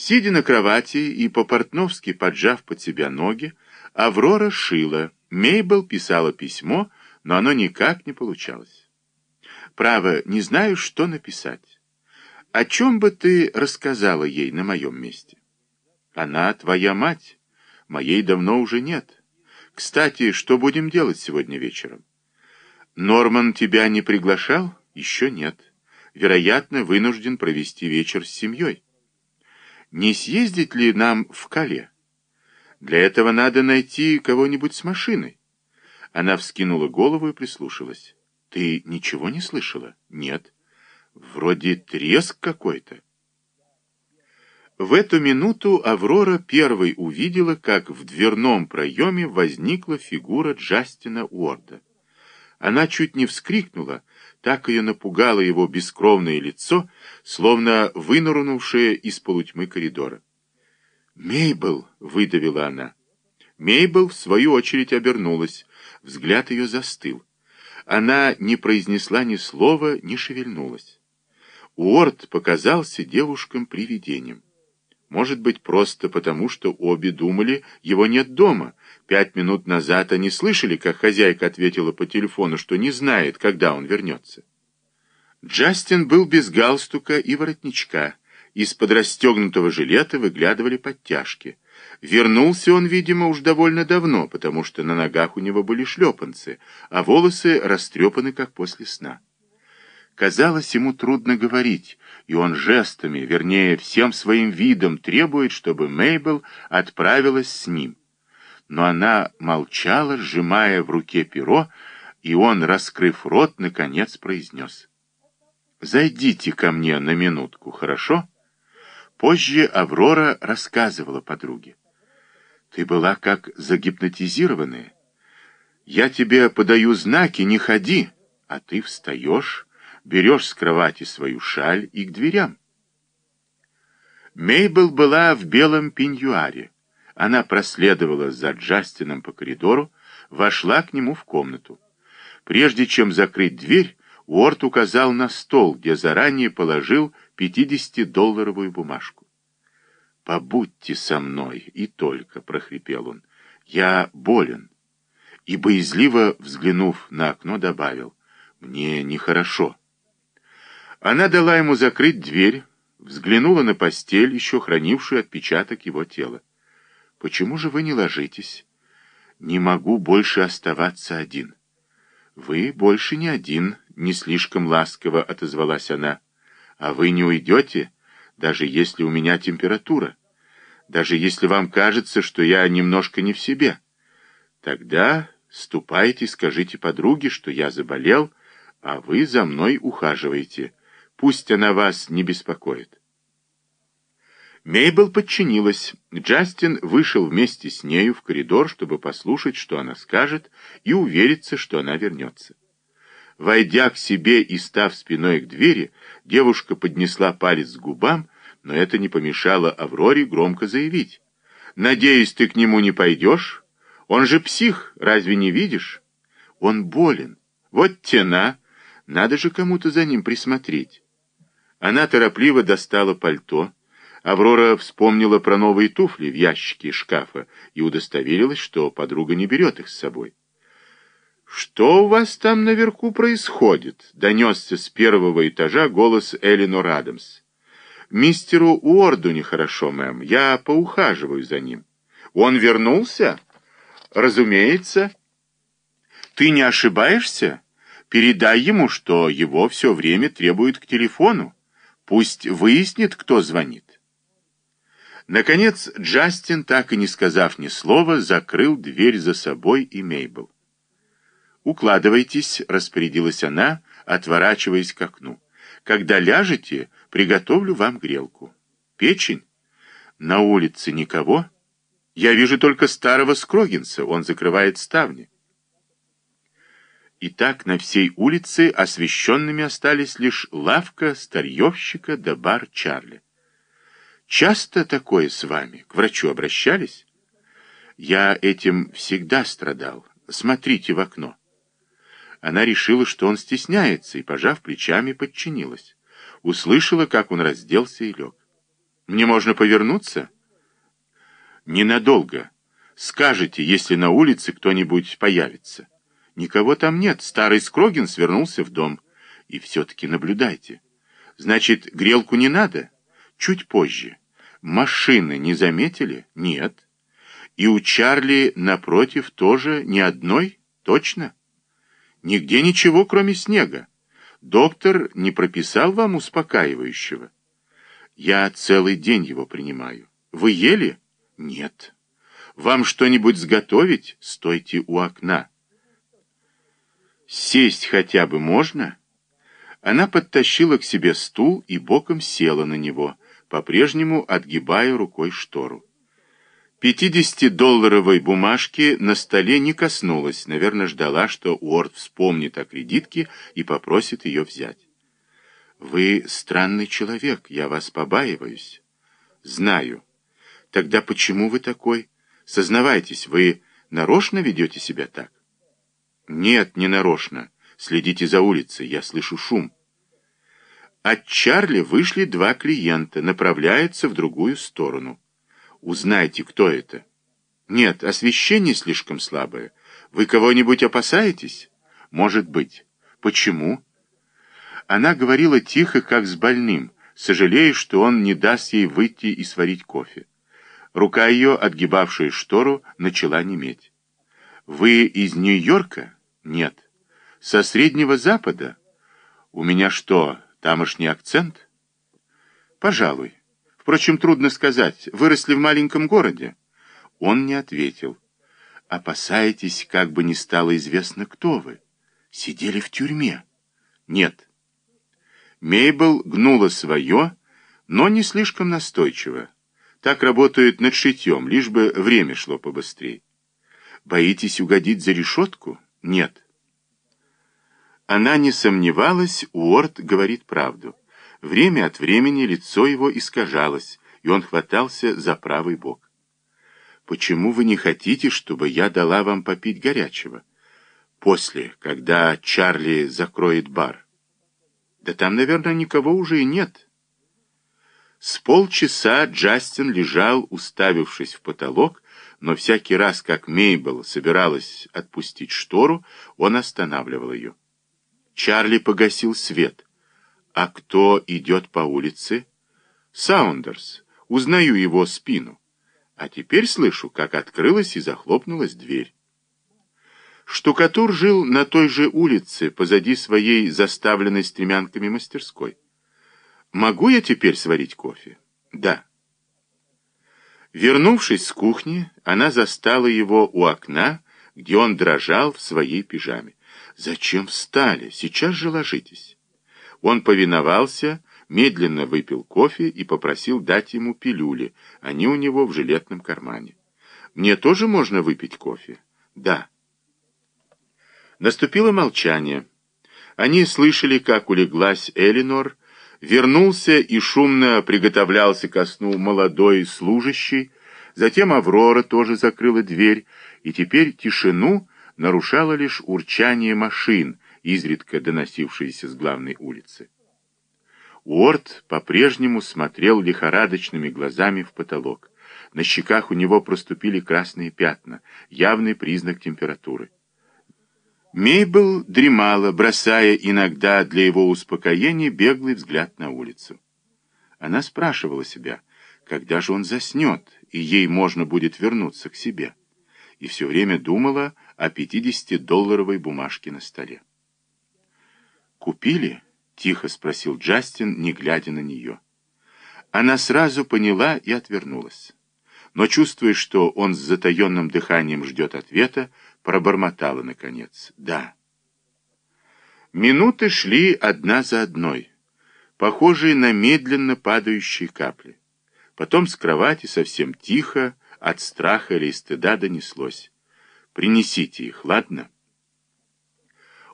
Сидя на кровати и по-портновски поджав под себя ноги, Аврора шила. Мейбл писала письмо, но оно никак не получалось. Право, не знаю, что написать. О чем бы ты рассказала ей на моем месте? Она твоя мать. Моей давно уже нет. Кстати, что будем делать сегодня вечером? Норман тебя не приглашал? Еще нет. Вероятно, вынужден провести вечер с семьей. Не съездить ли нам в Кале? Для этого надо найти кого-нибудь с машиной. Она вскинула голову и прислушалась. Ты ничего не слышала? Нет. Вроде треск какой-то. В эту минуту Аврора первой увидела, как в дверном проеме возникла фигура Джастина Уорда. Она чуть не вскрикнула, так ее напугало его бескровное лицо, словно вынырнувшее из полутьмы коридора. «Мейбл!» — выдавила она. Мейбл, в свою очередь, обернулась. Взгляд ее застыл. Она не произнесла ни слова, не шевельнулась. Уорд показался девушкам привидением. Может быть, просто потому, что обе думали, его нет дома. Пять минут назад они слышали, как хозяйка ответила по телефону, что не знает, когда он вернется. Джастин был без галстука и воротничка. Из-под расстегнутого жилета выглядывали подтяжки. Вернулся он, видимо, уж довольно давно, потому что на ногах у него были шлепанцы, а волосы растрепаны, как после сна. Казалось, ему трудно говорить, и он жестами, вернее, всем своим видом требует, чтобы Мейбл отправилась с ним. Но она молчала, сжимая в руке перо, и он, раскрыв рот, наконец произнес. «Зайдите ко мне на минутку, хорошо?» Позже Аврора рассказывала подруге. «Ты была как загипнотизированная. Я тебе подаю знаки, не ходи, а ты встаешь» берешь с кровати свою шаль и к дверям. Мейбл была в белом пеньюаре. Она проследовала за Джастином по коридору, вошла к нему в комнату. Прежде чем закрыть дверь, Уорд указал на стол, где заранее положил 50-долларовую бумажку. «Побудьте со мной, и только», — прохрипел он, — «я болен». И боязливо, взглянув на окно, добавил, «мне нехорошо». Она дала ему закрыть дверь, взглянула на постель, еще хранившую отпечаток его тела. «Почему же вы не ложитесь?» «Не могу больше оставаться один». «Вы больше не один», — не слишком ласково отозвалась она. «А вы не уйдете, даже если у меня температура, даже если вам кажется, что я немножко не в себе. Тогда ступайте, скажите подруге, что я заболел, а вы за мной ухаживаете». Пусть она вас не беспокоит. Мейбл подчинилась. Джастин вышел вместе с нею в коридор, чтобы послушать, что она скажет, и увериться, что она вернется. Войдя к себе и став спиной к двери, девушка поднесла палец к губам, но это не помешало Авроре громко заявить. «Надеюсь, ты к нему не пойдешь? Он же псих, разве не видишь? Он болен. Вот тена, надо же кому-то за ним присмотреть». Она торопливо достала пальто. Аврора вспомнила про новые туфли в ящике шкафа и удостоверилась, что подруга не берет их с собой. «Что у вас там наверху происходит?» — донесся с первого этажа голос Элинор Адамс. «Мистеру Уорду нехорошо, мэм. Я поухаживаю за ним». «Он вернулся?» «Разумеется». «Ты не ошибаешься? Передай ему, что его все время требуют к телефону. Пусть выяснит, кто звонит. Наконец, Джастин, так и не сказав ни слова, закрыл дверь за собой и Мейбл. «Укладывайтесь», — распорядилась она, отворачиваясь к окну. «Когда ляжете, приготовлю вам грелку. Печень? На улице никого? Я вижу только старого Скрогинса, он закрывает ставни». И так на всей улице освещенными остались лишь лавка старьевщика да бар Чарли. Часто такое с вами? К врачу обращались? Я этим всегда страдал. Смотрите в окно. Она решила, что он стесняется, и, пожав плечами, подчинилась. Услышала, как он разделся и лег. Мне можно повернуться? Ненадолго. Скажете, если на улице кто-нибудь появится. Никого там нет. Старый Скрогин свернулся в дом. И все-таки наблюдайте. Значит, грелку не надо? Чуть позже. Машины не заметили? Нет. И у Чарли напротив тоже ни одной? Точно? Нигде ничего, кроме снега. Доктор не прописал вам успокаивающего? Я целый день его принимаю. Вы ели? Нет. Вам что-нибудь сготовить? Стойте у окна. Сесть хотя бы можно? Она подтащила к себе стул и боком села на него, по-прежнему отгибая рукой штору. Пятидесятидолларовой бумажки на столе не коснулась, наверное, ждала, что Уорд вспомнит о кредитке и попросит ее взять. «Вы странный человек, я вас побаиваюсь». «Знаю. Тогда почему вы такой?» Сознавайтесь, вы нарочно ведете себя так? Нет, не нарочно. Следите за улицей, я слышу шум. От Чарли вышли два клиента, направляются в другую сторону. Узнайте, кто это. Нет, освещение слишком слабое. Вы кого-нибудь опасаетесь? Может быть. Почему? Она говорила тихо, как с больным, сожалея, что он не даст ей выйти и сварить кофе. Рука ее, отгибавшая штору, начала неметь. «Вы из Нью-Йорка?» «Нет». «Со Среднего Запада?» «У меня что, тамошний акцент?» «Пожалуй. Впрочем, трудно сказать. Выросли в маленьком городе?» Он не ответил. «Опасаетесь, как бы не стало известно, кто вы? Сидели в тюрьме?» «Нет». Мейбл гнула свое, но не слишком настойчиво. Так работают над шитьем, лишь бы время шло побыстрее. Боитесь угодить за решетку? Нет. Она не сомневалась, Уорд говорит правду. Время от времени лицо его искажалось, и он хватался за правый бок. «Почему вы не хотите, чтобы я дала вам попить горячего? После, когда Чарли закроет бар?» «Да там, наверное, никого уже и нет». С полчаса Джастин лежал, уставившись в потолок, но всякий раз, как Мейбл собиралась отпустить штору, он останавливал ее. Чарли погасил свет. А кто идет по улице? Саундерс. Узнаю его спину. А теперь слышу, как открылась и захлопнулась дверь. Штукатур жил на той же улице, позади своей заставленной стремянками мастерской. Могу я теперь сварить кофе? Да. Вернувшись с кухни, она застала его у окна, где он дрожал в своей пижаме. «Зачем встали? Сейчас же ложитесь». Он повиновался, медленно выпил кофе и попросил дать ему пилюли. Они у него в жилетном кармане. «Мне тоже можно выпить кофе?» «Да». Наступило молчание. Они слышали, как улеглась Элинор, Вернулся и шумно приготовлялся ко сну молодой служащий, затем Аврора тоже закрыла дверь, и теперь тишину нарушало лишь урчание машин, изредка доносившиеся с главной улицы. Уорд по-прежнему смотрел лихорадочными глазами в потолок. На щеках у него проступили красные пятна, явный признак температуры. Мейбл дремала, бросая иногда для его успокоения беглый взгляд на улицу. Она спрашивала себя, когда же он заснет, и ей можно будет вернуться к себе. И все время думала о 50-долларовой бумажке на столе. «Купили?» — тихо спросил Джастин, не глядя на нее. Она сразу поняла и отвернулась. Но, чувствуя, что он с затаенным дыханием ждет ответа, пробормотала, наконец, «Да». Минуты шли одна за одной, похожие на медленно падающие капли. Потом с кровати совсем тихо, от страха или стыда донеслось. «Принесите их, ладно?»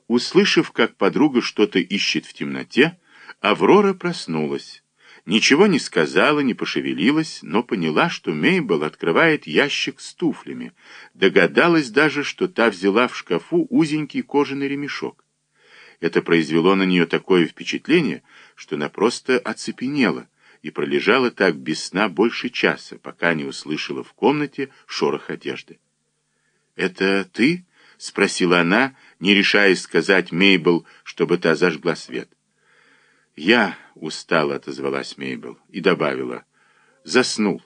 Услышав, как подруга что-то ищет в темноте, Аврора проснулась. Ничего не сказала, не пошевелилась, но поняла, что Мейбл открывает ящик с туфлями. Догадалась даже, что та взяла в шкафу узенький кожаный ремешок. Это произвело на нее такое впечатление, что она просто оцепенела и пролежала так без сна больше часа, пока не услышала в комнате шорох одежды. «Это ты?» — спросила она, не решаясь сказать Мейбл, чтобы та зажгла свет. «Я устала», — отозвалась Мейбл и добавила. «Заснул».